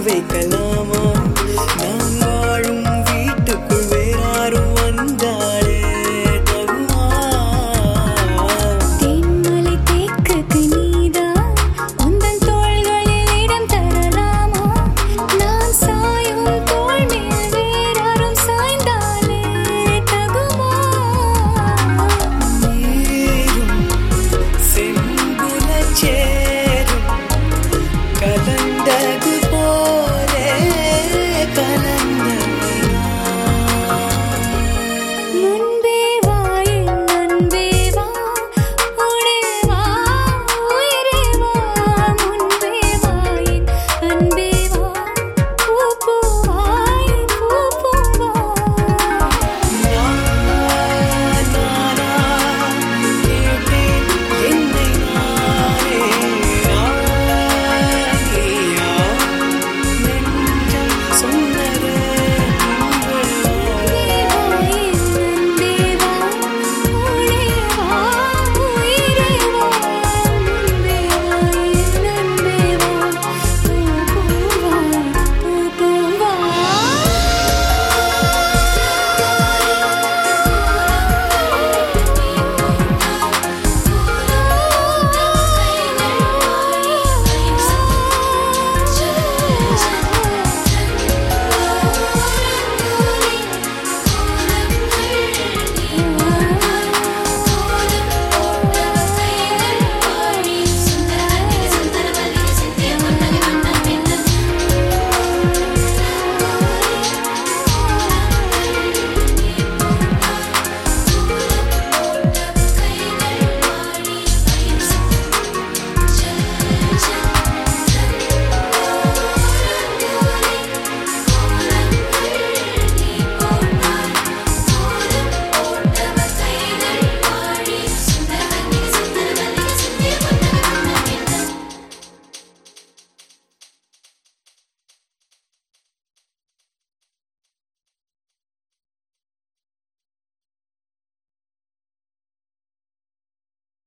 vem calama.